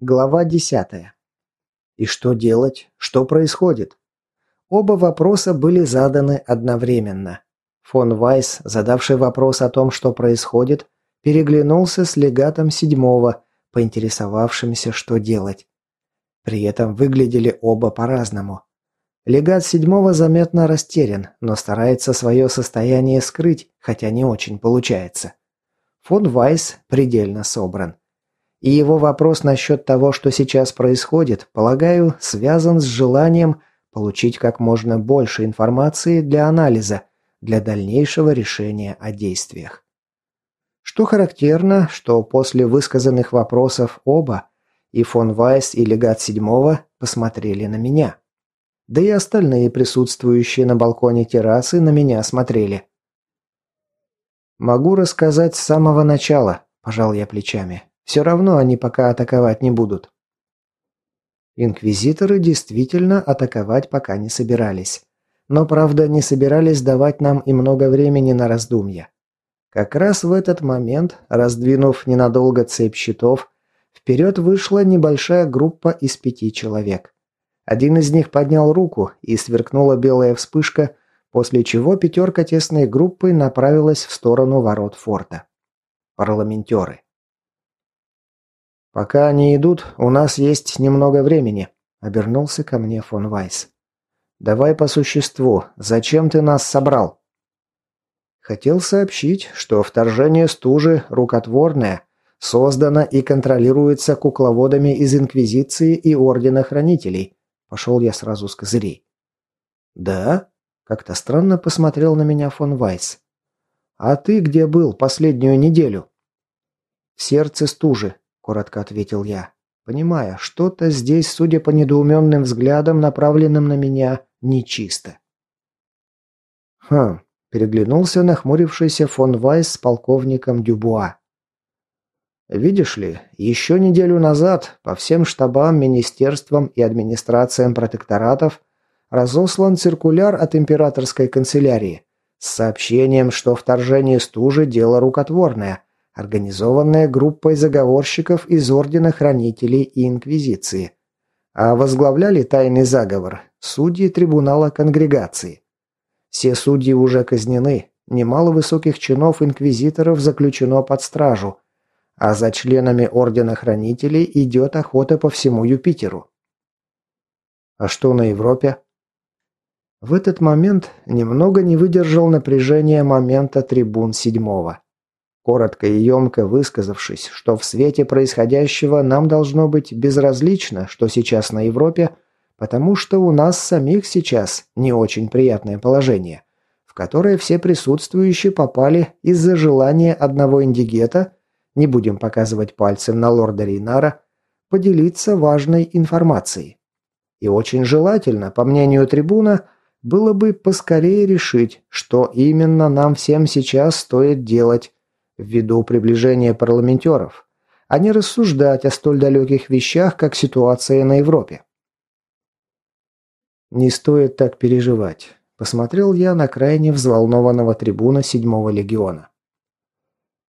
Глава 10. И что делать? Что происходит? Оба вопроса были заданы одновременно. Фон Вайс, задавший вопрос о том, что происходит, переглянулся с легатом седьмого, поинтересовавшимся, что делать. При этом выглядели оба по-разному. Легат седьмого заметно растерян, но старается свое состояние скрыть, хотя не очень получается. Фон Вайс предельно собран. И его вопрос насчет того, что сейчас происходит, полагаю, связан с желанием получить как можно больше информации для анализа, для дальнейшего решения о действиях. Что характерно, что после высказанных вопросов оба, и фон Вайс, и легат седьмого, посмотрели на меня. Да и остальные присутствующие на балконе террасы на меня смотрели. «Могу рассказать с самого начала», – пожал я плечами. Все равно они пока атаковать не будут. Инквизиторы действительно атаковать пока не собирались. Но, правда, не собирались давать нам и много времени на раздумья. Как раз в этот момент, раздвинув ненадолго цепь щитов, вперед вышла небольшая группа из пяти человек. Один из них поднял руку, и сверкнула белая вспышка, после чего пятерка тесной группы направилась в сторону ворот форта. Парламентеры. «Пока они идут, у нас есть немного времени», – обернулся ко мне фон Вайс. «Давай по существу. Зачем ты нас собрал?» Хотел сообщить, что вторжение стужи рукотворное, создано и контролируется кукловодами из Инквизиции и Ордена Хранителей. Пошел я сразу с козырей. «Да?» – как-то странно посмотрел на меня фон Вайс. «А ты где был последнюю неделю?» «В сердце стужи», коротко ответил я, понимая, что-то здесь, судя по недоуменным взглядам, направленным на меня, нечисто. Хм, переглянулся нахмурившийся фон Вайс с полковником Дюбуа. Видишь ли, еще неделю назад по всем штабам, министерствам и администрациям протекторатов разослан циркуляр от императорской канцелярии с сообщением, что вторжение стужи – дело рукотворное, организованная группой заговорщиков из Ордена Хранителей и Инквизиции. А возглавляли тайный заговор судьи трибунала конгрегации. Все судьи уже казнены, немало высоких чинов инквизиторов заключено под стражу, а за членами Ордена Хранителей идет охота по всему Юпитеру. А что на Европе? В этот момент немного не выдержал напряжения момента трибун седьмого коротко и емко высказавшись, что в свете происходящего нам должно быть безразлично, что сейчас на Европе, потому что у нас самих сейчас не очень приятное положение, в которое все присутствующие попали из-за желания одного индигета, не будем показывать пальцем на лорда Рейнара, поделиться важной информацией. И очень желательно, по мнению трибуна, было бы поскорее решить, что именно нам всем сейчас стоит делать, ввиду приближения парламентеров, а не рассуждать о столь далеких вещах, как ситуация на Европе. «Не стоит так переживать», – посмотрел я на крайне взволнованного трибуна седьмого легиона.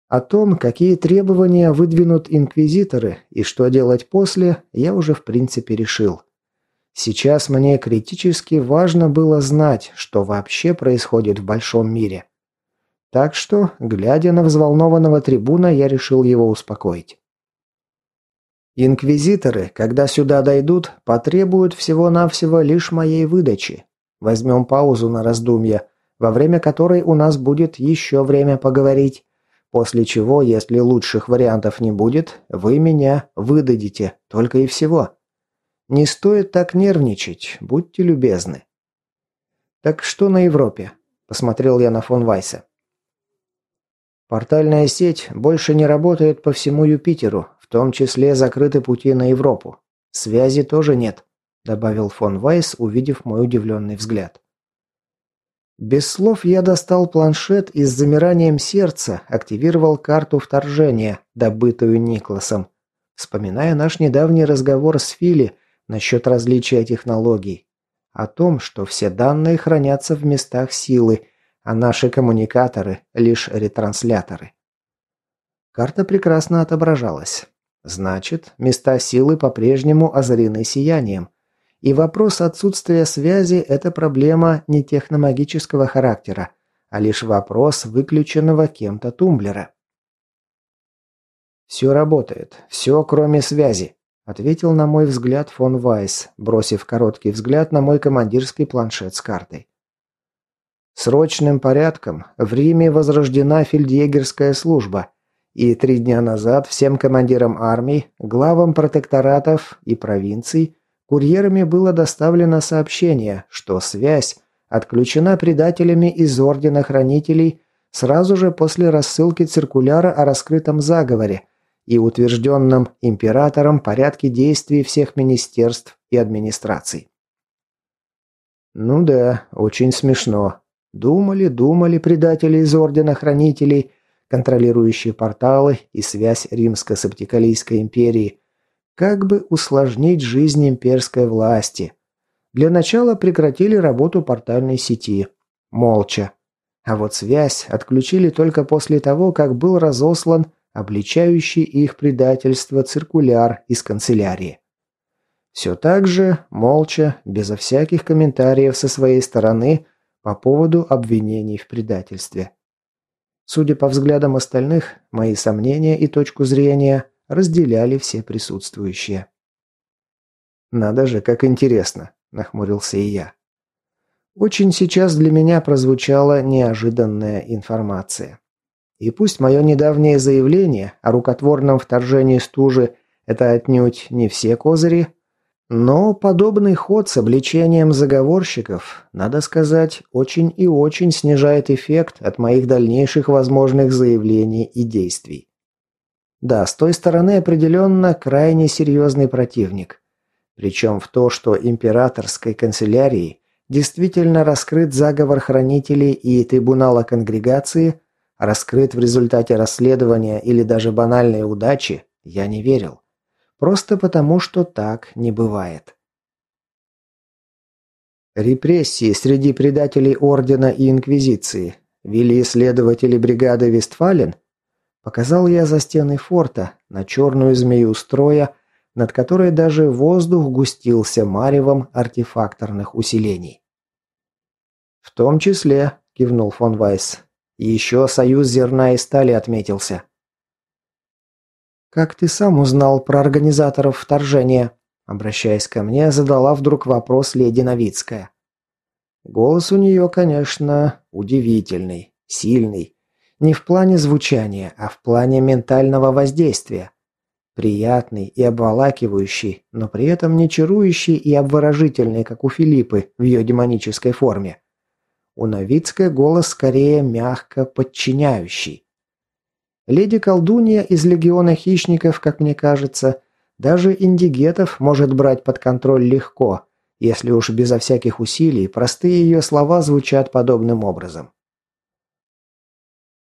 О том, какие требования выдвинут инквизиторы и что делать после, я уже в принципе решил. Сейчас мне критически важно было знать, что вообще происходит в большом мире – так что, глядя на взволнованного трибуна, я решил его успокоить. Инквизиторы, когда сюда дойдут, потребуют всего-навсего лишь моей выдачи. Возьмем паузу на раздумье, во время которой у нас будет еще время поговорить. После чего, если лучших вариантов не будет, вы меня выдадите, только и всего. Не стоит так нервничать, будьте любезны. Так что на Европе? Посмотрел я на фон Вайса. Портальная сеть больше не работает по всему Юпитеру, в том числе закрыты пути на Европу. Связи тоже нет», – добавил фон Вайс, увидев мой удивленный взгляд. Без слов я достал планшет и с замиранием сердца активировал карту вторжения, добытую Никласом, вспоминая наш недавний разговор с Фили насчет различия технологий, о том, что все данные хранятся в местах силы – а наши коммуникаторы – лишь ретрансляторы. Карта прекрасно отображалась. Значит, места силы по-прежнему озарены сиянием. И вопрос отсутствия связи – это проблема не техномагического характера, а лишь вопрос выключенного кем-то тумблера. «Все работает. Все, кроме связи», – ответил на мой взгляд фон Вайс, бросив короткий взгляд на мой командирский планшет с картой. Срочным порядком в Риме возрождена фельдъегерская служба, и три дня назад всем командирам армий, главам протекторатов и провинций курьерами было доставлено сообщение, что связь отключена предателями из Ордена Хранителей сразу же после рассылки циркуляра о раскрытом заговоре и утвержденном императором порядке действий всех министерств и администраций. Ну да, очень смешно. Думали, думали предатели из Ордена Хранителей, контролирующие порталы и связь Римско-Септикалийской империи, как бы усложнить жизнь имперской власти. Для начала прекратили работу портальной сети. Молча. А вот связь отключили только после того, как был разослан обличающий их предательство циркуляр из канцелярии. Все так же, молча, безо всяких комментариев со своей стороны по поводу обвинений в предательстве. Судя по взглядам остальных, мои сомнения и точку зрения разделяли все присутствующие. «Надо же, как интересно», – нахмурился и я. Очень сейчас для меня прозвучала неожиданная информация. И пусть мое недавнее заявление о рукотворном вторжении стужи – это отнюдь не все козыри, но подобный ход с обличением заговорщиков, надо сказать, очень и очень снижает эффект от моих дальнейших возможных заявлений и действий. Да, с той стороны определенно крайне серьезный противник. Причем в то, что императорской канцелярии действительно раскрыт заговор хранителей и трибунала конгрегации, раскрыт в результате расследования или даже банальной удачи, я не верил. Просто потому, что так не бывает. Репрессии среди предателей Ордена и Инквизиции вели следователи бригады Вестфален, показал я за стены форта на черную змею строя, над которой даже воздух густился маревом артефакторных усилений. «В том числе», – кивнул фон Вайс, – «еще союз зерна и стали отметился». «Как ты сам узнал про организаторов вторжения?» Обращаясь ко мне, задала вдруг вопрос леди Новицкая. Голос у нее, конечно, удивительный, сильный. Не в плане звучания, а в плане ментального воздействия. Приятный и обволакивающий, но при этом не чарующий и обворожительный, как у Филиппы в ее демонической форме. У Новицкой голос скорее мягко подчиняющий. Леди-колдунья из легиона хищников, как мне кажется, даже индигетов может брать под контроль легко, если уж безо всяких усилий простые ее слова звучат подобным образом.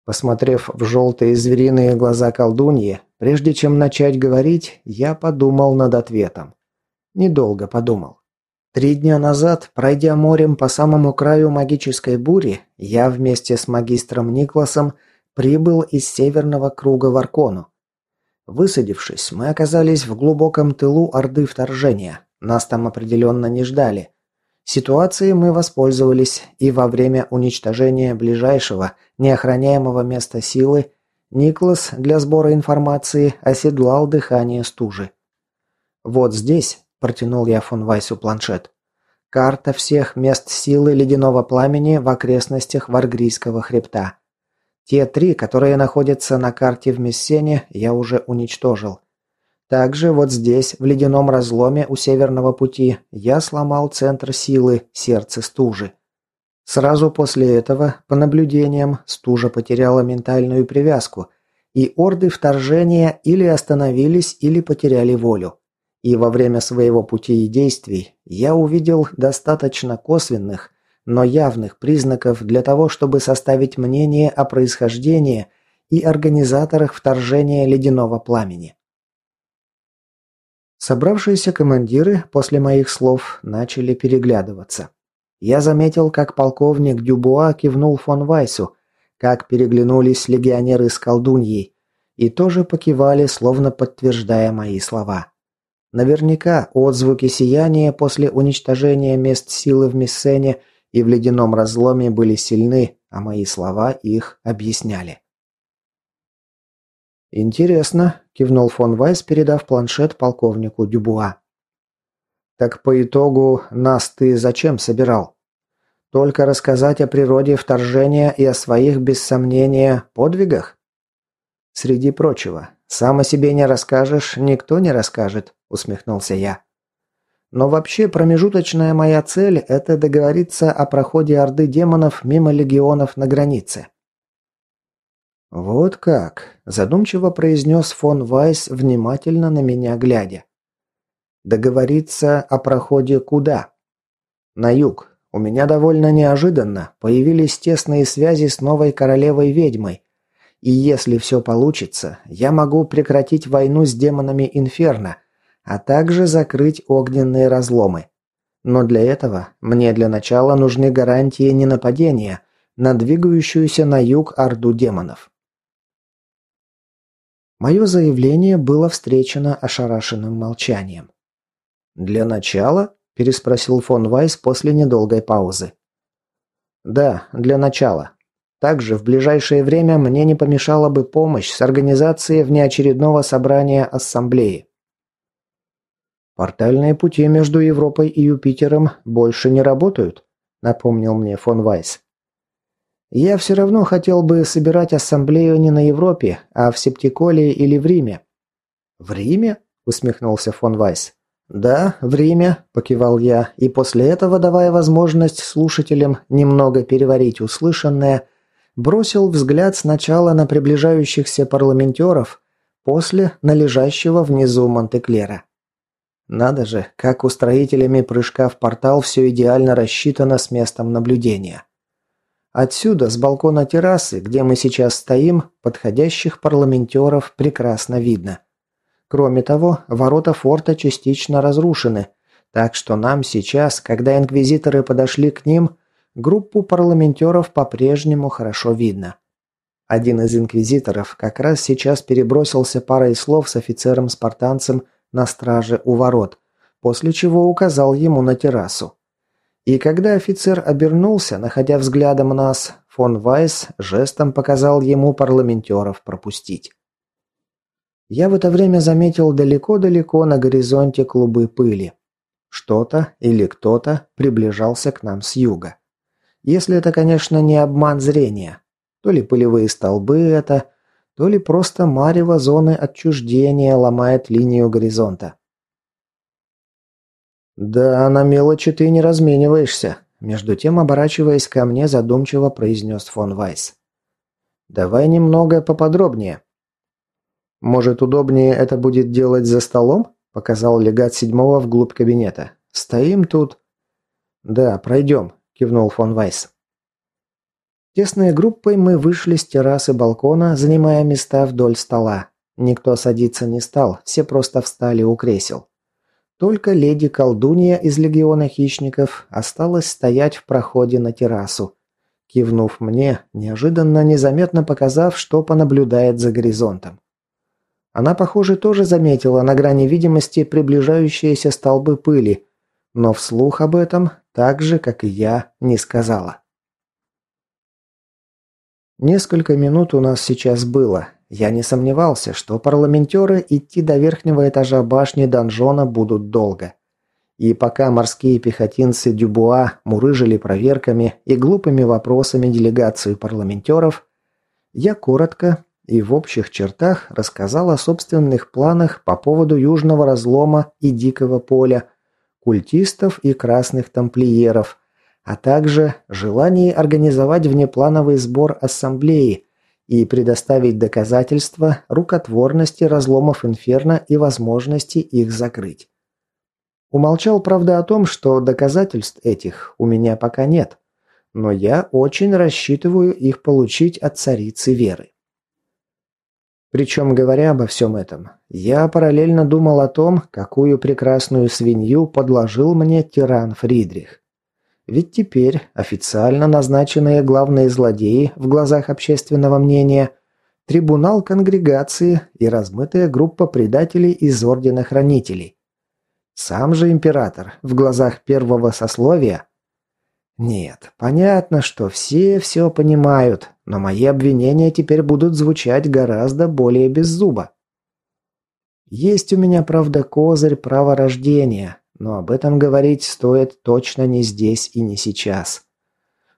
Посмотрев в желтые звериные глаза колдуньи, прежде чем начать говорить, я подумал над ответом. Недолго подумал. Три дня назад, пройдя морем по самому краю магической бури, я вместе с магистром Никласом прибыл из северного круга в Аркону. Высадившись, мы оказались в глубоком тылу Орды вторжения. Нас там определенно не ждали. Ситуацией мы воспользовались, и во время уничтожения ближайшего, неохраняемого места силы, Никлас для сбора информации оседлал дыхание стужи. «Вот здесь», – протянул я фон Вайсу планшет, – «карта всех мест силы ледяного пламени в окрестностях Варгрийского хребта. Те три, которые находятся на карте в Мессене, я уже уничтожил. Также вот здесь, в ледяном разломе у Северного пути, я сломал центр силы, сердце стужи. Сразу после этого, по наблюдениям, стужа потеряла ментальную привязку, и орды вторжения или остановились, или потеряли волю. И во время своего пути и действий я увидел достаточно косвенных, но явных признаков для того, чтобы составить мнение о происхождении и организаторах вторжения ледяного пламени. Собравшиеся командиры после моих слов начали переглядываться. Я заметил, как полковник Дюбуа кивнул фон Вайсу, как переглянулись легионеры с колдуньей, и тоже покивали, словно подтверждая мои слова. Наверняка отзвуки сияния после уничтожения мест силы в Мессене и в ледяном разломе были сильны, а мои слова их объясняли. «Интересно», – кивнул фон Вайс, передав планшет полковнику Дюбуа. «Так по итогу нас ты зачем собирал? Только рассказать о природе вторжения и о своих, без сомнения, подвигах?» «Среди прочего, сам о себе не расскажешь, никто не расскажет», – усмехнулся я. «Но вообще промежуточная моя цель – это договориться о проходе Орды демонов мимо легионов на границе». «Вот как», – задумчиво произнес фон Вайс, внимательно на меня глядя. «Договориться о проходе куда?» «На юг. У меня довольно неожиданно появились тесные связи с новой королевой-ведьмой, и если все получится, я могу прекратить войну с демонами Инферно, а также закрыть огненные разломы. Но для этого мне для начала нужны гарантии ненападения на двигающуюся на юг орду демонов. Мое заявление было встречено ошарашенным молчанием. «Для начала?» – переспросил фон Вайс после недолгой паузы. «Да, для начала. Также в ближайшее время мне не помешала бы помощь с организацией внеочередного собрания ассамблеи. «Портальные пути между Европой и Юпитером больше не работают», – напомнил мне фон Вайс. «Я все равно хотел бы собирать ассамблею не на Европе, а в Септиколе или в Риме». «В Риме?» – усмехнулся фон Вайс. «Да, в Риме», – покивал я, и после этого, давая возможность слушателям немного переварить услышанное, бросил взгляд сначала на приближающихся парламентеров, после на лежащего внизу Монтеклера. Надо же, как устроителями прыжка в портал все идеально рассчитано с местом наблюдения. Отсюда, с балкона террасы, где мы сейчас стоим, подходящих парламентеров прекрасно видно. Кроме того, ворота форта частично разрушены, так что нам сейчас, когда инквизиторы подошли к ним, Группу парламентеров по-прежнему хорошо видно. Один из инквизиторов как раз сейчас перебросился парой слов с офицером-спартанцем на страже у ворот, после чего указал ему на террасу. И когда офицер обернулся, находя взглядом нас, фон Вайс жестом показал ему парламентеров пропустить. Я в это время заметил далеко-далеко на горизонте клубы пыли. Что-то или кто-то приближался к нам с юга. Если это, конечно, не обман зрения. То ли пылевые столбы это, то ли просто марево зоны отчуждения ломает линию горизонта. «Да, на мелочи ты не размениваешься», – между тем, оборачиваясь ко мне, задумчиво произнес фон Вайс. «Давай немного поподробнее». «Может, удобнее это будет делать за столом?» – показал легат седьмого вглубь кабинета. «Стоим тут...» «Да, пройдем кивнул фон Вайс. Тесной группой мы вышли с террасы балкона, занимая места вдоль стола. Никто садиться не стал, все просто встали у кресел. Только леди-колдунья из легиона хищников осталась стоять в проходе на террасу, кивнув мне, неожиданно незаметно показав, что понаблюдает за горизонтом. Она, похоже, тоже заметила на грани видимости приближающиеся столбы пыли, но вслух об этом, так же, как и я, не сказала. Несколько минут у нас сейчас было. Я не сомневался, что парламентеры идти до верхнего этажа башни донжона будут долго. И пока морские пехотинцы Дюбуа мурыжили проверками и глупыми вопросами делегацию парламентеров, я коротко и в общих чертах рассказал о собственных планах по поводу южного разлома и дикого поля, культистов и красных тамплиеров, а также желании организовать внеплановый сбор ассамблеи и предоставить доказательства рукотворности разломов инферно и возможности их закрыть. Умолчал, правда, о том, что доказательств этих у меня пока нет, но я очень рассчитываю их получить от царицы Веры. Причем, говоря обо всем этом, я параллельно думал о том, какую прекрасную свинью подложил мне тиран Фридрих. Ведь теперь официально назначенные главные злодеи в глазах общественного мнения трибунал конгрегации и размытая группа предателей из Ордена Хранителей. Сам же император в глазах первого сословия нет, понятно, что все все понимают, но мои обвинения теперь будут звучать гораздо более беззубо. Есть у меня, правда, козырь права рождения, но об этом говорить стоит точно не здесь и не сейчас.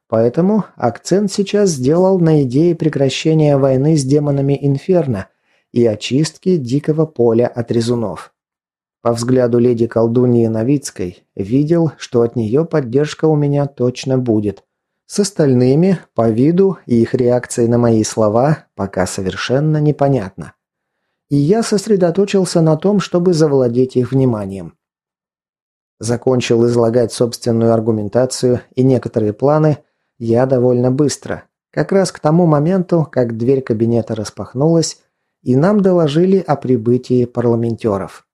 Поэтому акцент сейчас сделал на идее прекращения войны с демонами Инферно и очистки дикого поля от резунов. По взгляду леди колдуньи Новицкой, видел, что от нее поддержка у меня точно будет. С остальными, по виду и их реакцией на мои слова, пока совершенно непонятно. И я сосредоточился на том, чтобы завладеть их вниманием. Закончил излагать собственную аргументацию и некоторые планы я довольно быстро, как раз к тому моменту, как дверь кабинета распахнулась, и нам доложили о прибытии парламентеров.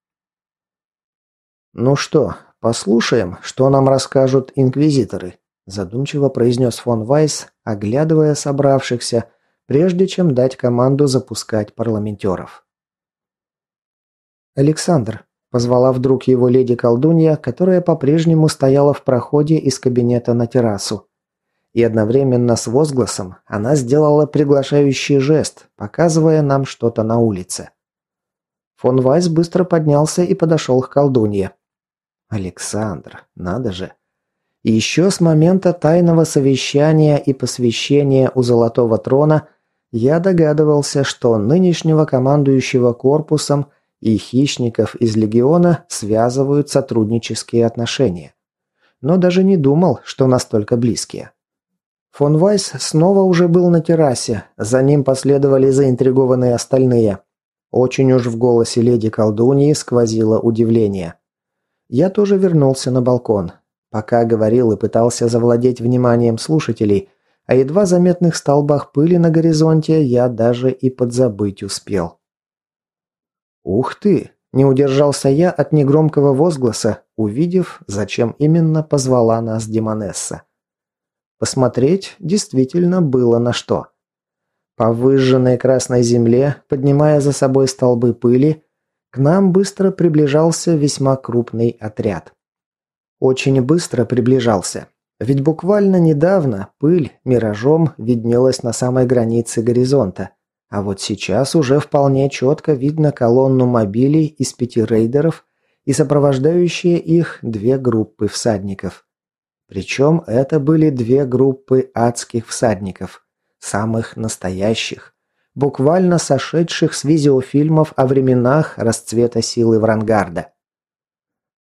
«Ну что, послушаем, что нам расскажут инквизиторы», задумчиво произнес фон Вайс, оглядывая собравшихся, прежде чем дать команду запускать парламентеров. «Александр», – позвала вдруг его леди-колдунья, которая по-прежнему стояла в проходе из кабинета на террасу. И одновременно с возгласом она сделала приглашающий жест, показывая нам что-то на улице. Фон Вайс быстро поднялся и подошел к колдунье. Александр, надо же. Еще с момента тайного совещания и посвящения у Золотого Трона я догадывался, что нынешнего командующего корпусом и хищников из Легиона связывают сотруднические отношения. Но даже не думал, что настолько близкие. Фон Вайс снова уже был на террасе, за ним последовали заинтригованные остальные. Очень уж в голосе леди колдуньи сквозило удивление. Я тоже вернулся на балкон. Пока говорил и пытался завладеть вниманием слушателей, о едва заметных столбах пыли на горизонте я даже и подзабыть успел. «Ух ты!» – не удержался я от негромкого возгласа, увидев, зачем именно позвала нас Демонесса. Посмотреть действительно было на что. По выжженной красной земле, поднимая за собой столбы пыли, к нам быстро приближался весьма крупный отряд. Очень быстро приближался. Ведь буквально недавно пыль миражом виднелась на самой границе горизонта. А вот сейчас уже вполне четко видно колонну мобилей из пяти рейдеров и сопровождающие их две группы всадников. Причем это были две группы адских всадников, самых настоящих буквально сошедших с видеофильмов о временах расцвета силы Врангарда.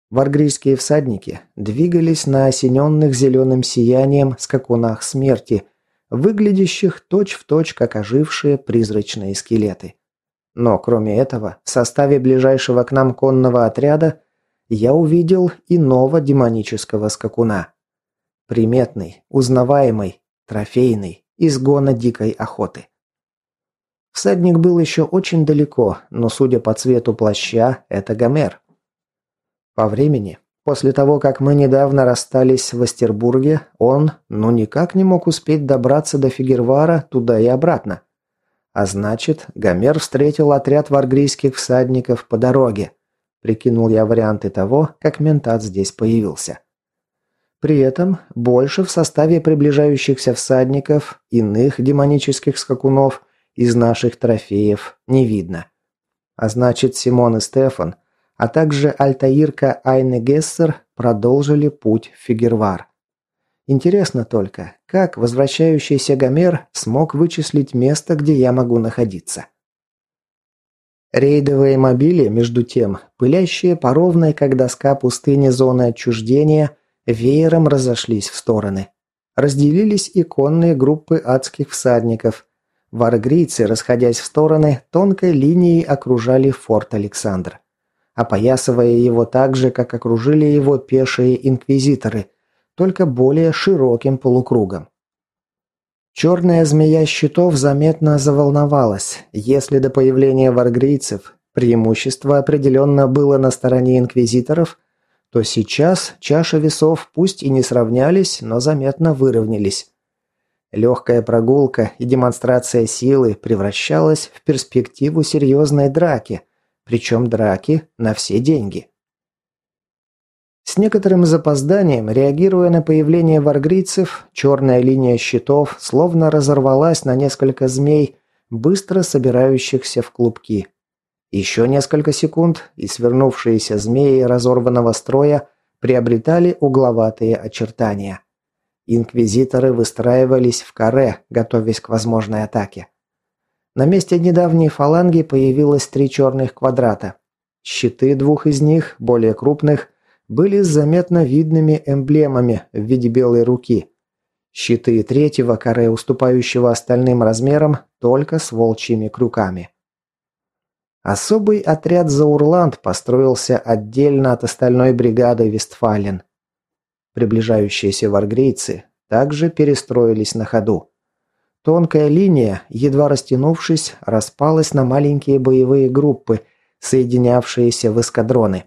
Варгрийские всадники двигались на осененных зеленым сиянием скакунах смерти, выглядящих точь-в-точь, точь, как ожившие призрачные скелеты. Но кроме этого, в составе ближайшего к нам конного отряда я увидел иного демонического скакуна. Приметный, узнаваемый, трофейный, из гона дикой охоты. Всадник был еще очень далеко, но, судя по цвету плаща, это Гомер. По времени, после того, как мы недавно расстались в Астербурге, он, ну никак не мог успеть добраться до Фигервара туда и обратно. А значит, Гомер встретил отряд варгрийских всадников по дороге. Прикинул я варианты того, как ментат здесь появился. При этом больше в составе приближающихся всадников, иных демонических скакунов – из наших трофеев не видно. А значит, Симон и Стефан, а также Альтаирка Айне Гессер продолжили путь в Фигервар. Интересно только, как возвращающийся Гомер смог вычислить место, где я могу находиться. Рейдовые мобили, между тем, пылящие по ровной, как доска пустыни зоны отчуждения, веером разошлись в стороны. Разделились и конные группы адских всадников, Варгрийцы, расходясь в стороны, тонкой линией окружали форт Александр, опоясывая его так же, как окружили его пешие инквизиторы, только более широким полукругом. Черная змея щитов заметно заволновалась. Если до появления варгрийцев преимущество определенно было на стороне инквизиторов, то сейчас чаша весов пусть и не сравнялись, но заметно выровнялись. Легкая прогулка и демонстрация силы превращалась в перспективу серьезной драки, причем драки на все деньги. С некоторым запозданием, реагируя на появление варгрийцев, черная линия щитов словно разорвалась на несколько змей, быстро собирающихся в клубки. Еще несколько секунд, и свернувшиеся змеи разорванного строя приобретали угловатые очертания. Инквизиторы выстраивались в каре, готовясь к возможной атаке. На месте недавней фаланги появилось три черных квадрата. Щиты двух из них, более крупных, были заметно видными эмблемами в виде белой руки. Щиты третьего каре, уступающего остальным размерам, только с волчьими крюками. Особый отряд Заурланд построился отдельно от остальной бригады Вестфален. Приближающиеся варгрейцы также перестроились на ходу. Тонкая линия, едва растянувшись, распалась на маленькие боевые группы, соединявшиеся в эскадроны.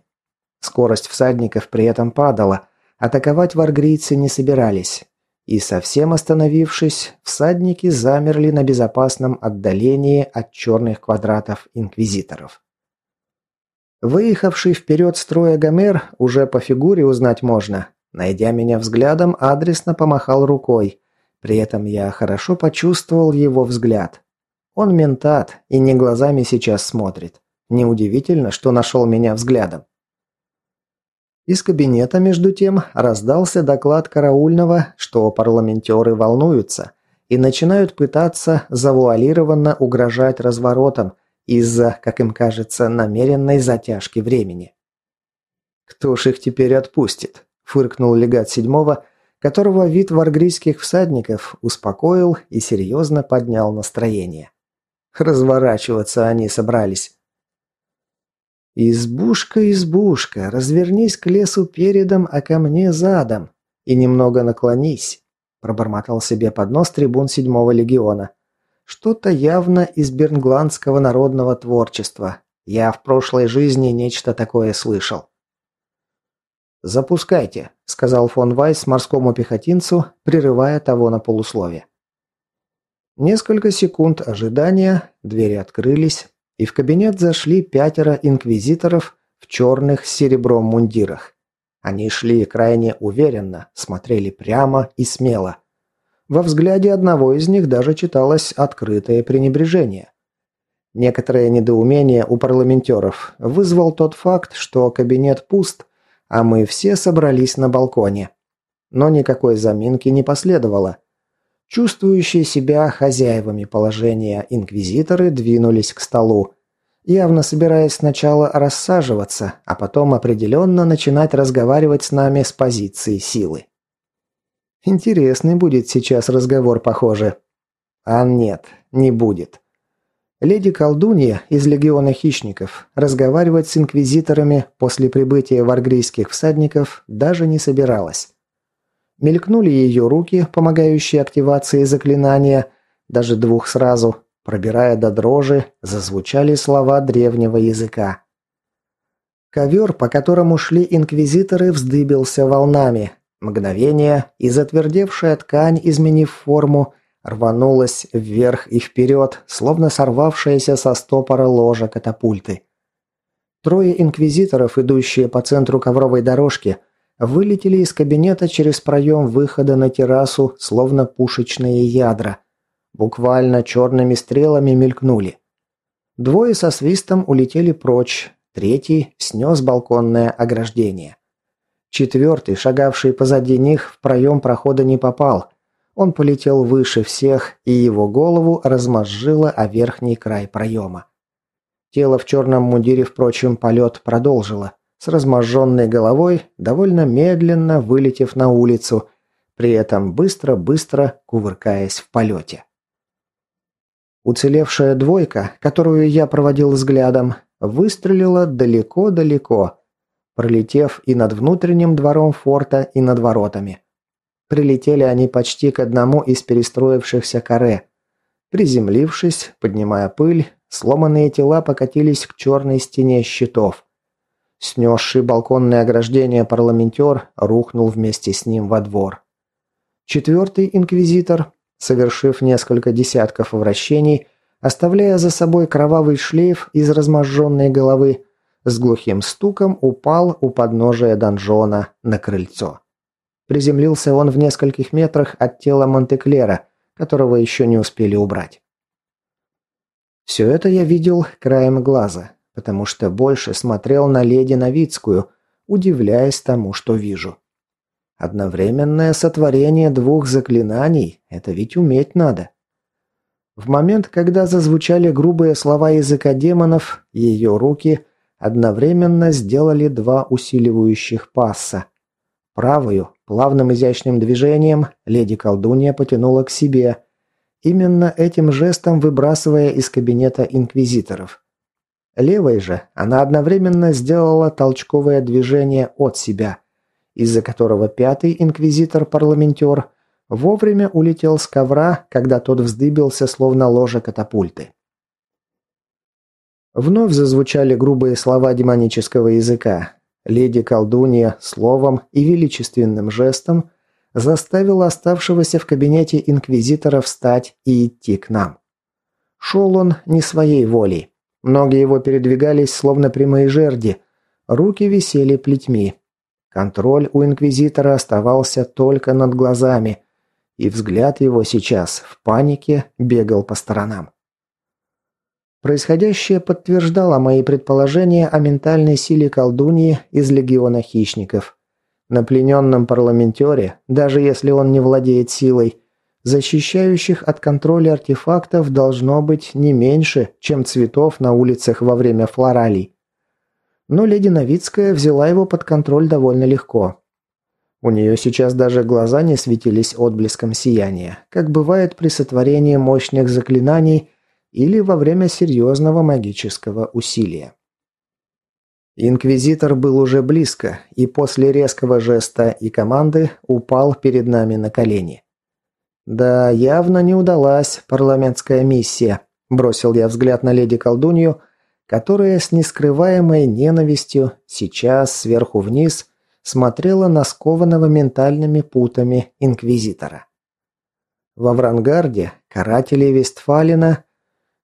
Скорость всадников при этом падала, атаковать варгрийцы не собирались. И совсем остановившись, всадники замерли на безопасном отдалении от черных квадратов инквизиторов. Выехавший вперед строя Гомер уже по фигуре узнать можно, Найдя меня взглядом, адресно помахал рукой. При этом я хорошо почувствовал его взгляд. Он ментат и не глазами сейчас смотрит. Неудивительно, что нашел меня взглядом. Из кабинета, между тем, раздался доклад караульного, что парламентеры волнуются и начинают пытаться завуалированно угрожать разворотом из-за, как им кажется, намеренной затяжки времени. Кто ж их теперь отпустит? фыркнул легат седьмого, которого вид варгрийских всадников успокоил и серьезно поднял настроение. Разворачиваться они собрались. «Избушка, избушка, развернись к лесу передом, а ко мне задом, и немного наклонись», пробормотал себе под нос трибун седьмого легиона. «Что-то явно из бернгландского народного творчества. Я в прошлой жизни нечто такое слышал». «Запускайте», – сказал фон Вайс морскому пехотинцу, прерывая того на полуслове. Несколько секунд ожидания, двери открылись, и в кабинет зашли пятеро инквизиторов в черных с серебром мундирах. Они шли крайне уверенно, смотрели прямо и смело. Во взгляде одного из них даже читалось открытое пренебрежение. Некоторое недоумение у парламентеров вызвал тот факт, что кабинет пуст – а мы все собрались на балконе. Но никакой заминки не последовало. Чувствующие себя хозяевами положения инквизиторы двинулись к столу, явно собираясь сначала рассаживаться, а потом определенно начинать разговаривать с нами с позиции силы. Интересный будет сейчас разговор, похоже. А нет, не будет. Леди-колдунья из Легиона Хищников разговаривать с инквизиторами после прибытия варгрийских всадников даже не собиралась. Мелькнули ее руки, помогающие активации заклинания, даже двух сразу, пробирая до дрожи, зазвучали слова древнего языка. Ковер, по которому шли инквизиторы, вздыбился волнами. Мгновение, и затвердевшая ткань, изменив форму, рванулась вверх и вперед, словно сорвавшаяся со стопора ложа катапульты. Трое инквизиторов, идущие по центру ковровой дорожки, вылетели из кабинета через проем выхода на террасу, словно пушечные ядра. Буквально черными стрелами мелькнули. Двое со свистом улетели прочь, третий снес балконное ограждение. Четвертый, шагавший позади них, в проем прохода не попал – он полетел выше всех, и его голову размозжило о верхний край проема. Тело в черном мундире, впрочем, полет продолжило, с разможженной головой, довольно медленно вылетев на улицу, при этом быстро-быстро кувыркаясь в полете. Уцелевшая двойка, которую я проводил взглядом, выстрелила далеко-далеко, пролетев и над внутренним двором форта, и над воротами. Прилетели они почти к одному из перестроившихся каре. Приземлившись, поднимая пыль, сломанные тела покатились к черной стене щитов. Снесший балконное ограждение парламентер рухнул вместе с ним во двор. Четвертый инквизитор, совершив несколько десятков вращений, оставляя за собой кровавый шлейф из разможженной головы, с глухим стуком упал у подножия донжона на крыльцо. Приземлился он в нескольких метрах от тела Монтеклера, которого еще не успели убрать. Все это я видел краем глаза, потому что больше смотрел на леди Новицкую, удивляясь тому, что вижу. Одновременное сотворение двух заклинаний – это ведь уметь надо. В момент, когда зазвучали грубые слова языка демонов, ее руки одновременно сделали два усиливающих пасса. Правую, плавным изящным движением, леди-колдунья потянула к себе, именно этим жестом выбрасывая из кабинета инквизиторов. Левой же она одновременно сделала толчковое движение от себя, из-за которого пятый инквизитор-парламентер вовремя улетел с ковра, когда тот вздыбился, словно ложа катапульты. Вновь зазвучали грубые слова демонического языка. Леди-колдунья словом и величественным жестом заставила оставшегося в кабинете инквизитора встать и идти к нам. Шел он не своей волей. Ноги его передвигались, словно прямые жерди. Руки висели плетьми. Контроль у инквизитора оставался только над глазами, и взгляд его сейчас в панике бегал по сторонам. Происходящее подтверждало мои предположения о ментальной силе колдуньи из легиона хищников. На плененном парламентере, даже если он не владеет силой, защищающих от контроля артефактов должно быть не меньше, чем цветов на улицах во время флоралей. Но леди Новицкая взяла его под контроль довольно легко. У нее сейчас даже глаза не светились отблеском сияния, как бывает при сотворении мощных заклинаний или во время серьезного магического усилия. Инквизитор был уже близко и после резкого жеста и команды упал перед нами на колени. «Да, явно не удалась парламентская миссия», – бросил я взгляд на леди-колдунью, которая с нескрываемой ненавистью сейчас сверху вниз смотрела на скованного ментальными путами инквизитора. В авангарде каратели Вестфалина,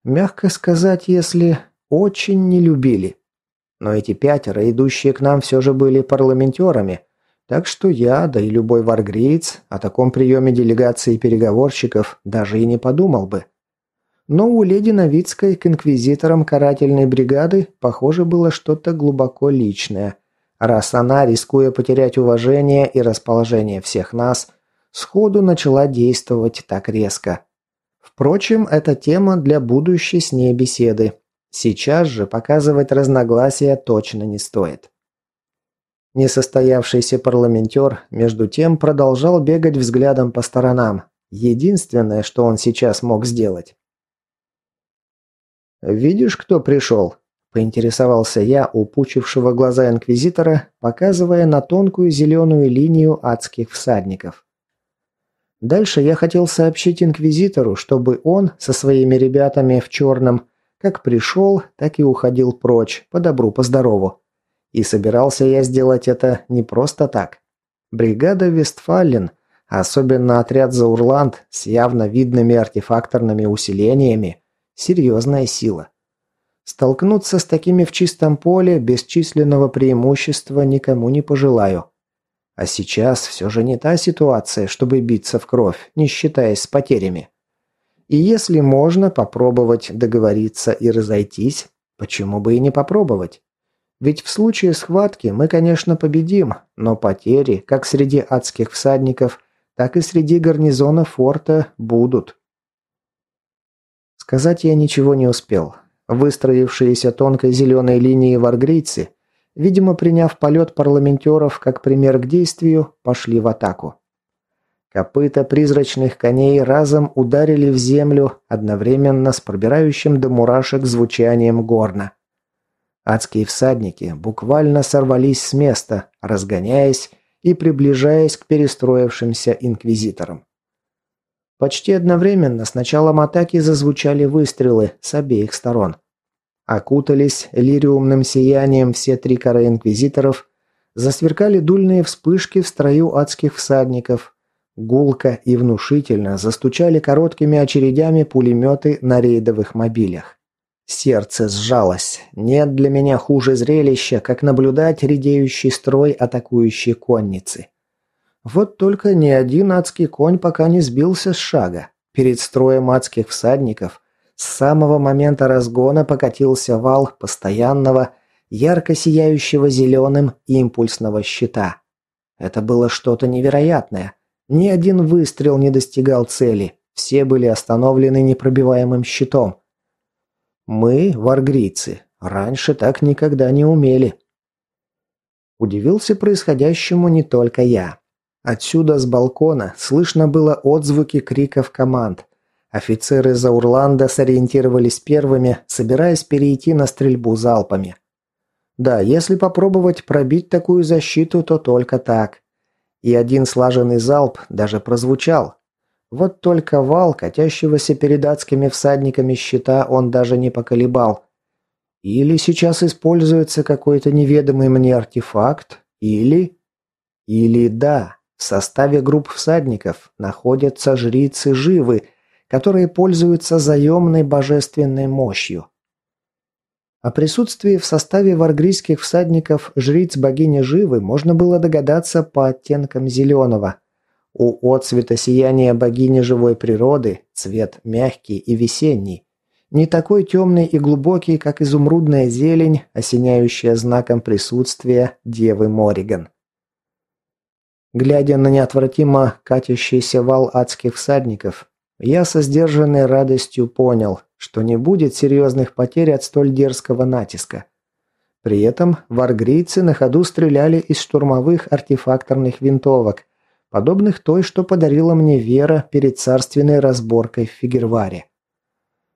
мягко сказать, если очень не любили. Но эти пятеро, идущие к нам, все же были парламентерами – так что я, да и любой варгриец, о таком приеме делегации переговорщиков даже и не подумал бы. Но у леди Новицкой к инквизиторам карательной бригады, похоже, было что-то глубоко личное, раз она, рискуя потерять уважение и расположение всех нас, сходу начала действовать так резко. Впрочем, это тема для будущей с ней беседы. Сейчас же показывать разногласия точно не стоит. Несостоявшийся парламентер, между тем, продолжал бегать взглядом по сторонам. Единственное, что он сейчас мог сделать. «Видишь, кто пришел?» – поинтересовался я у пучившего глаза инквизитора, показывая на тонкую зеленую линию адских всадников. Дальше я хотел сообщить инквизитору, чтобы он со своими ребятами в черном как пришел, так и уходил прочь, по добру, по здорову. И собирался я сделать это не просто так. Бригада Вестфален, особенно отряд Заурланд с явно видными артефакторными усилениями, серьезная сила. Столкнуться с такими в чистом поле бесчисленного преимущества никому не пожелаю. А сейчас все же не та ситуация, чтобы биться в кровь, не считаясь с потерями. И если можно попробовать договориться и разойтись, почему бы и не попробовать? Ведь в случае схватки мы, конечно, победим, но потери, как среди адских всадников, так и среди гарнизона форта, будут. Сказать я ничего не успел. Выстроившиеся тонкой зеленой линией варгрийцы, видимо, приняв полет парламентеров как пример к действию, пошли в атаку. Копыта призрачных коней разом ударили в землю одновременно с пробирающим до мурашек звучанием горна. Адские всадники буквально сорвались с места, разгоняясь и приближаясь к перестроившимся инквизиторам. Почти одновременно с началом атаки зазвучали выстрелы с обеих сторон. Окутались лириумным сиянием все три коры инквизиторов, засверкали дульные вспышки в строю адских всадников, Гулко и внушительно застучали короткими очередями пулеметы на рейдовых мобилях. Сердце сжалось. Нет для меня хуже зрелища, как наблюдать редеющий строй атакующей конницы. Вот только ни один адский конь пока не сбился с шага. Перед строем адских всадников с самого момента разгона покатился вал постоянного, ярко сияющего зеленым импульсного щита. Это было что-то невероятное. Ни один выстрел не достигал цели. Все были остановлены непробиваемым щитом. Мы, варгрийцы, раньше так никогда не умели. Удивился происходящему не только я. Отсюда, с балкона, слышно было отзвуки криков команд. Офицеры Заурланда сориентировались первыми, собираясь перейти на стрельбу залпами. Да, если попробовать пробить такую защиту, то только так. И один слаженный залп даже прозвучал. Вот только вал, катящегося перед адскими всадниками щита, он даже не поколебал. Или сейчас используется какой-то неведомый мне артефакт, или... Или да, в составе групп всадников находятся жрицы живы, которые пользуются заемной божественной мощью. О присутствии в составе варгрийских всадников жриц богини Живы можно было догадаться по оттенкам зеленого. У отцвета сияния богини живой природы цвет мягкий и весенний. Не такой темный и глубокий, как изумрудная зелень, осеняющая знаком присутствия Девы Мориган. Глядя на неотвратимо катящийся вал адских всадников, я со сдержанной радостью понял, что не будет серьезных потерь от столь дерзкого натиска. При этом варгрийцы на ходу стреляли из штурмовых артефакторных винтовок, подобных той, что подарила мне Вера перед царственной разборкой в Фигерваре.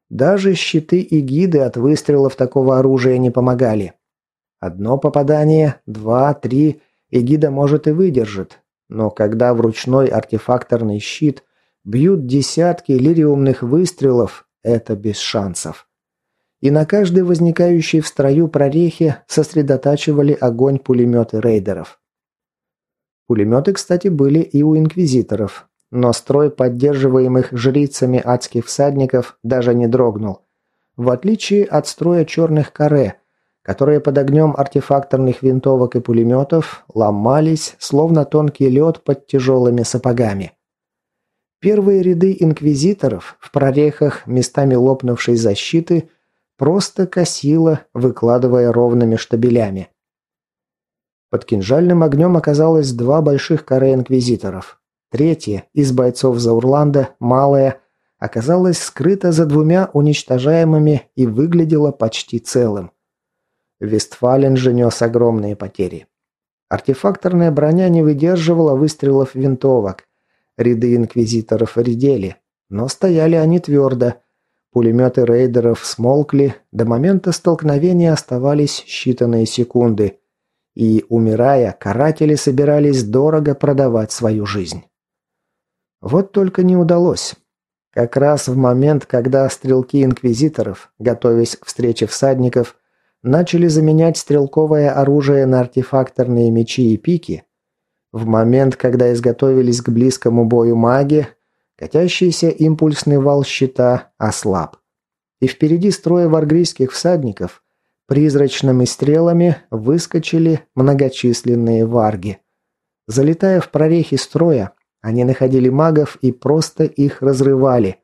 Даже щиты и гиды от выстрелов такого оружия не помогали. Одно попадание, два, три, и гида может и выдержит, но когда в ручной артефакторный щит бьют десятки лириумных выстрелов, это без шансов. И на каждой возникающей в строю прорехе сосредотачивали огонь пулеметы рейдеров. Пулеметы, кстати, были и у инквизиторов, но строй поддерживаемых жрицами адских всадников даже не дрогнул. В отличие от строя черных каре, которые под огнем артефакторных винтовок и пулеметов ломались, словно тонкий лед под тяжелыми сапогами. Первые ряды инквизиторов в прорехах местами лопнувшей защиты просто косило, выкладывая ровными штабелями. Под кинжальным огнем оказалось два больших каре инквизиторов. Третье, из бойцов Заурланда, малое, оказалось скрыто за двумя уничтожаемыми и выглядело почти целым. Вестфален же нес огромные потери. Артефакторная броня не выдерживала выстрелов винтовок, Ряды инквизиторов редели, но стояли они твердо. Пулеметы рейдеров смолкли, до момента столкновения оставались считанные секунды. И, умирая, каратели собирались дорого продавать свою жизнь. Вот только не удалось. Как раз в момент, когда стрелки инквизиторов, готовясь к встрече всадников, начали заменять стрелковое оружие на артефакторные мечи и пики, в момент, когда изготовились к близкому бою маги, катящийся импульсный вал щита ослаб. И впереди строя варгрийских всадников призрачными стрелами выскочили многочисленные варги. Залетая в прорехи строя, они находили магов и просто их разрывали.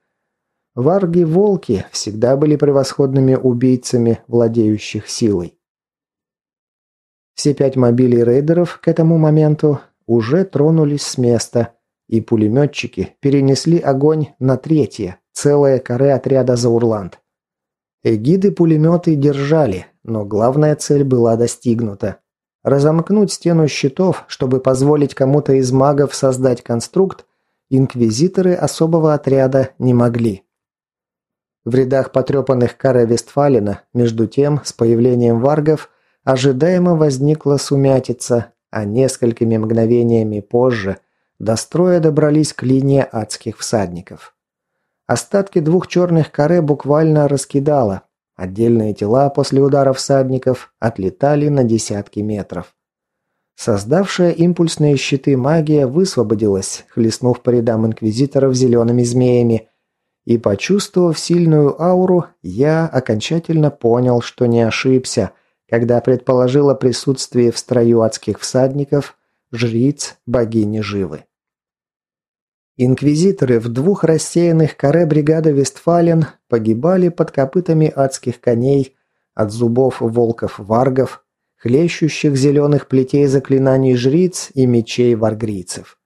Варги-волки всегда были превосходными убийцами, владеющих силой. Все пять мобилей рейдеров к этому моменту уже тронулись с места, и пулеметчики перенесли огонь на третье, целое каре отряда «Заурланд». Эгиды-пулеметы держали, но главная цель была достигнута. Разомкнуть стену щитов, чтобы позволить кому-то из магов создать конструкт, инквизиторы особого отряда не могли. В рядах потрепанных каре Вестфалина, между тем, с появлением варгов, ожидаемо возникла сумятица, а несколькими мгновениями позже до строя добрались к линии адских всадников. Остатки двух черных каре буквально раскидало. Отдельные тела после удара всадников отлетали на десятки метров. Создавшая импульсные щиты магия высвободилась, хлестнув по рядам инквизиторов зелеными змеями. И почувствовав сильную ауру, я окончательно понял, что не ошибся, когда предположил о присутствии в строю адских всадников жриц богини Живы. Инквизиторы в двух рассеянных каре бригады Вестфален погибали под копытами адских коней от зубов волков-варгов, хлещущих зеленых плетей заклинаний жриц и мечей варгрийцев.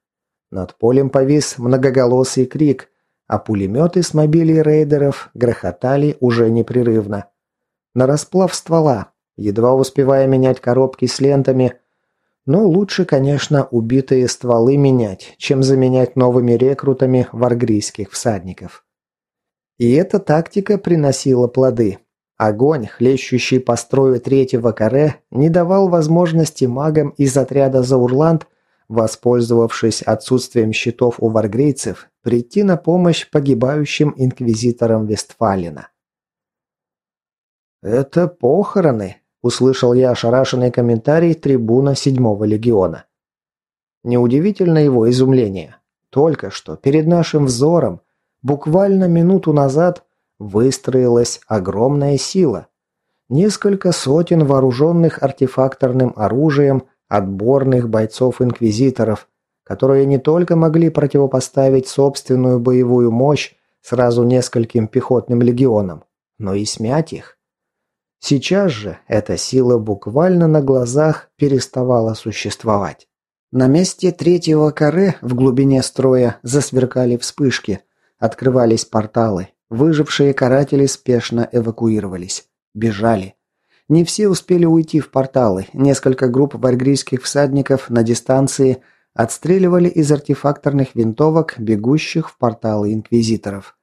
Над полем повис многоголосый крик, а пулеметы с мобилей рейдеров грохотали уже непрерывно. На расплав ствола, едва успевая менять коробки с лентами, но лучше, конечно, убитые стволы менять, чем заменять новыми рекрутами варгрийских всадников. И эта тактика приносила плоды. Огонь, хлещущий по строю третьего каре, не давал возможности магам из отряда Заурланд, воспользовавшись отсутствием щитов у варгрейцев, прийти на помощь погибающим инквизиторам Вестфалина. «Это похороны», – услышал я ошарашенный комментарий трибуна седьмого легиона. Неудивительно его изумление. Только что перед нашим взором, буквально минуту назад, выстроилась огромная сила. Несколько сотен вооруженных артефакторным оружием отборных бойцов-инквизиторов, которые не только могли противопоставить собственную боевую мощь сразу нескольким пехотным легионам, но и смять их. Сейчас же эта сила буквально на глазах переставала существовать. На месте третьего каре в глубине строя засверкали вспышки, открывались порталы, Выжившие каратели спешно эвакуировались. Бежали. Не все успели уйти в порталы. Несколько групп варгрийских всадников на дистанции отстреливали из артефакторных винтовок бегущих в порталы инквизиторов.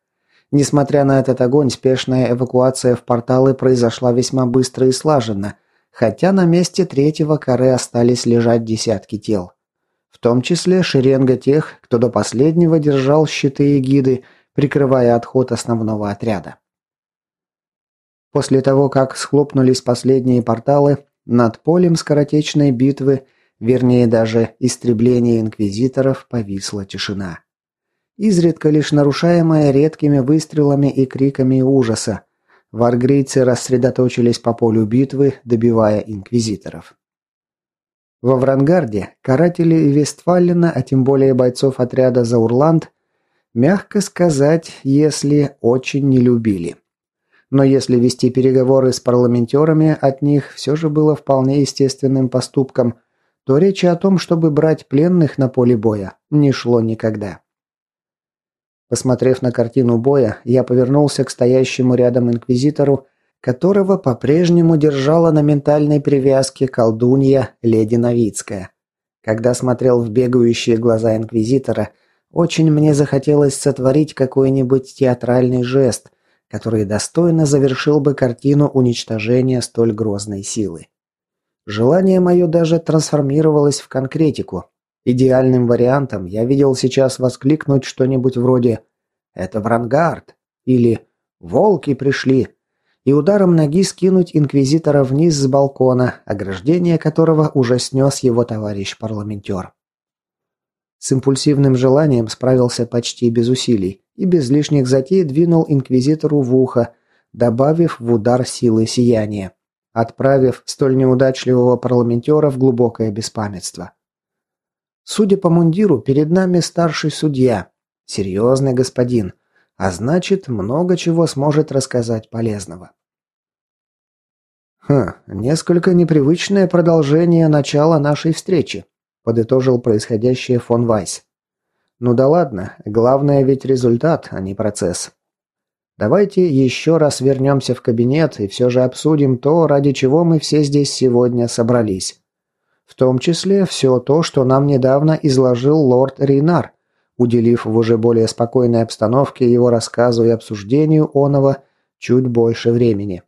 Несмотря на этот огонь, спешная эвакуация в порталы произошла весьма быстро и слаженно, хотя на месте третьего коры остались лежать десятки тел. В том числе шеренга тех, кто до последнего держал щиты и гиды, прикрывая отход основного отряда. После того, как схлопнулись последние порталы, над полем скоротечной битвы, вернее даже истребления инквизиторов, повисла тишина. Изредка лишь нарушаемая редкими выстрелами и криками ужаса, варгрийцы рассредоточились по полю битвы, добивая инквизиторов. Во Врангарде каратели Вестфалена, а тем более бойцов отряда Заурланд, Мягко сказать, если очень не любили. Но если вести переговоры с парламентерами, от них все же было вполне естественным поступком, то речи о том, чтобы брать пленных на поле боя, не шло никогда. Посмотрев на картину боя, я повернулся к стоящему рядом инквизитору, которого по-прежнему держала на ментальной привязке колдунья леди Новицкая. Когда смотрел в бегающие глаза инквизитора – очень мне захотелось сотворить какой-нибудь театральный жест, который достойно завершил бы картину уничтожения столь грозной силы. Желание мое даже трансформировалось в конкретику. Идеальным вариантом я видел сейчас воскликнуть что-нибудь вроде «Это Врангард» или «Волки пришли» и ударом ноги скинуть инквизитора вниз с балкона, ограждение которого уже снес его товарищ-парламентер. С импульсивным желанием справился почти без усилий и без лишних затей двинул инквизитору в ухо, добавив в удар силы сияния, отправив столь неудачливого парламентера в глубокое беспамятство. Судя по мундиру, перед нами старший судья, серьезный господин, а значит, много чего сможет рассказать полезного. Хм, несколько непривычное продолжение начала нашей встречи подытожил происходящее фон Вайс. Ну да ладно, главное ведь результат, а не процесс. Давайте еще раз вернемся в кабинет и все же обсудим то, ради чего мы все здесь сегодня собрались. В том числе все то, что нам недавно изложил лорд Рейнар, уделив в уже более спокойной обстановке его рассказу и обсуждению оного чуть больше времени.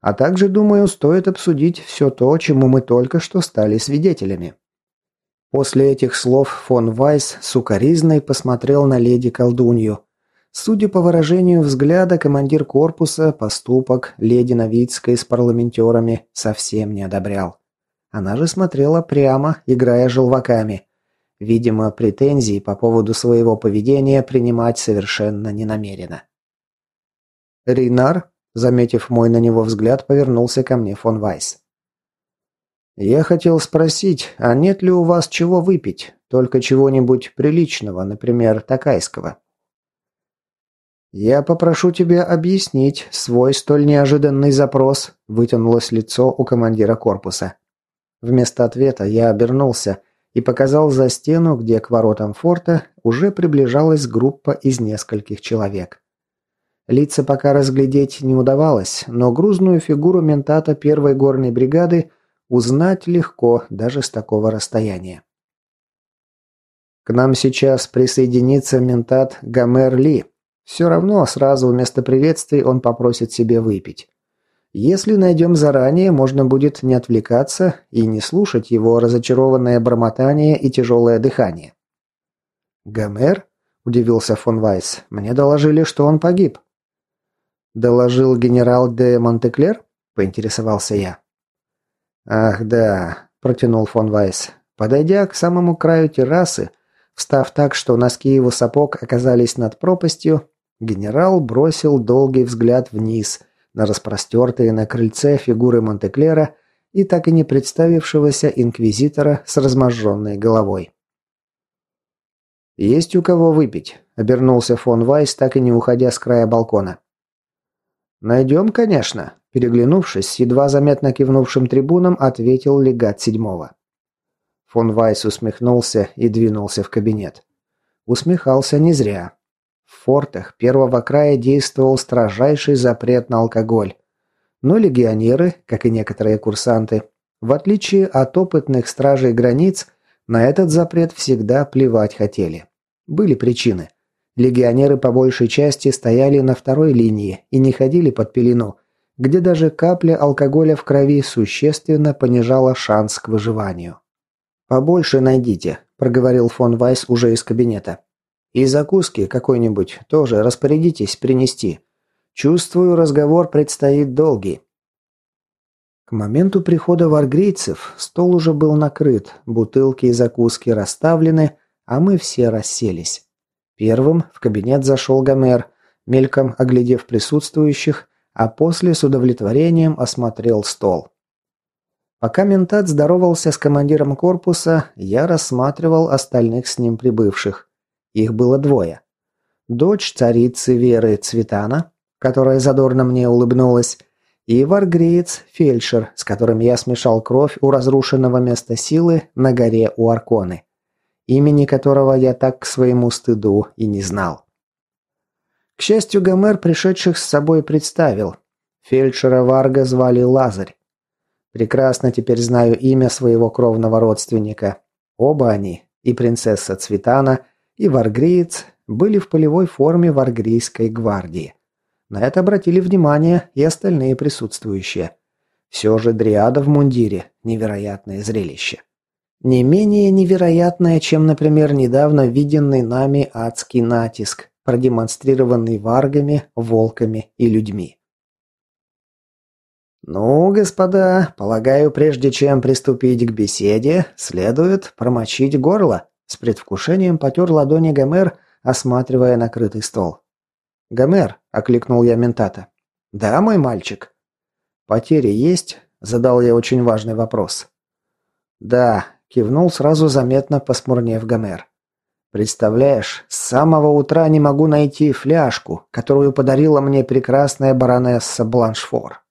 А также, думаю, стоит обсудить все то, чему мы только что стали свидетелями. После этих слов фон Вайс сукоризной посмотрел на леди-колдунью. Судя по выражению взгляда, командир корпуса поступок леди Новицкой с парламентерами совсем не одобрял. Она же смотрела прямо, играя желваками. Видимо, претензий по поводу своего поведения принимать совершенно не намерена. «Рейнар?» Заметив мой на него взгляд, повернулся ко мне фон Вайс. «Я хотел спросить, а нет ли у вас чего выпить? Только чего-нибудь приличного, например, такайского?» «Я попрошу тебя объяснить свой столь неожиданный запрос», – вытянулось лицо у командира корпуса. Вместо ответа я обернулся и показал за стену, где к воротам форта уже приближалась группа из нескольких человек. Лица пока разглядеть не удавалось, но грузную фигуру ментата первой горной бригады узнать легко даже с такого расстояния. К нам сейчас присоединится ментат Гомер Ли. Все равно сразу вместо приветствий он попросит себе выпить. Если найдем заранее, можно будет не отвлекаться и не слушать его разочарованное бормотание и тяжелое дыхание. «Гомер?» – удивился фон Вайс. «Мне доложили, что он погиб». «Доложил генерал де Монтеклер?» – поинтересовался я. «Ах, да», – протянул фон Вайс. Подойдя к самому краю террасы, встав так, что носки его сапог оказались над пропастью, генерал бросил долгий взгляд вниз – на распростертые на крыльце фигуры Монтеклера и так и не представившегося инквизитора с разможженной головой. «Есть у кого выпить?» – обернулся фон Вайс, так и не уходя с края балкона. «Найдем, конечно», – переглянувшись едва заметно кивнувшим трибуном, ответил легат седьмого. Фон Вайс усмехнулся и двинулся в кабинет. Усмехался не зря. Фортах первого края действовал строжайший запрет на алкоголь. Но легионеры, как и некоторые курсанты, в отличие от опытных стражей границ, на этот запрет всегда плевать хотели. Были причины. Легионеры по большей части стояли на второй линии и не ходили под пелену, где даже капля алкоголя в крови существенно понижала шанс к выживанию. «Побольше найдите», – проговорил фон Вайс уже из кабинета. И закуски какой-нибудь тоже распорядитесь принести. Чувствую, разговор предстоит долгий. К моменту прихода варгрейцев стол уже был накрыт, бутылки и закуски расставлены, а мы все расселись. Первым в кабинет зашел Гомер, мельком оглядев присутствующих, а после с удовлетворением осмотрел стол. Пока ментат здоровался с командиром корпуса, я рассматривал остальных с ним прибывших. Их было двое. Дочь царицы Веры Цветана, которая задорно мне улыбнулась, и варгреец Фельдшер, с которым я смешал кровь у разрушенного места силы на горе у Арконы, имени которого я так к своему стыду и не знал. К счастью, Гомер пришедших с собой представил. Фельдшера Варга звали Лазарь. Прекрасно теперь знаю имя своего кровного родственника. Оба они, и принцесса Цветана, и варгриец были в полевой форме варгрийской гвардии. На это обратили внимание и остальные присутствующие. Все же дриада в мундире – невероятное зрелище. Не менее невероятное, чем, например, недавно виденный нами адский натиск, продемонстрированный варгами, волками и людьми. «Ну, господа, полагаю, прежде чем приступить к беседе, следует промочить горло», с предвкушением потер ладони Гомер, осматривая накрытый стол. «Гомер», — окликнул я ментата. «Да, мой мальчик». «Потери есть?» — задал я очень важный вопрос. «Да», — кивнул сразу заметно посмурнев Гомер. «Представляешь, с самого утра не могу найти фляжку, которую подарила мне прекрасная баронесса Бланшфор».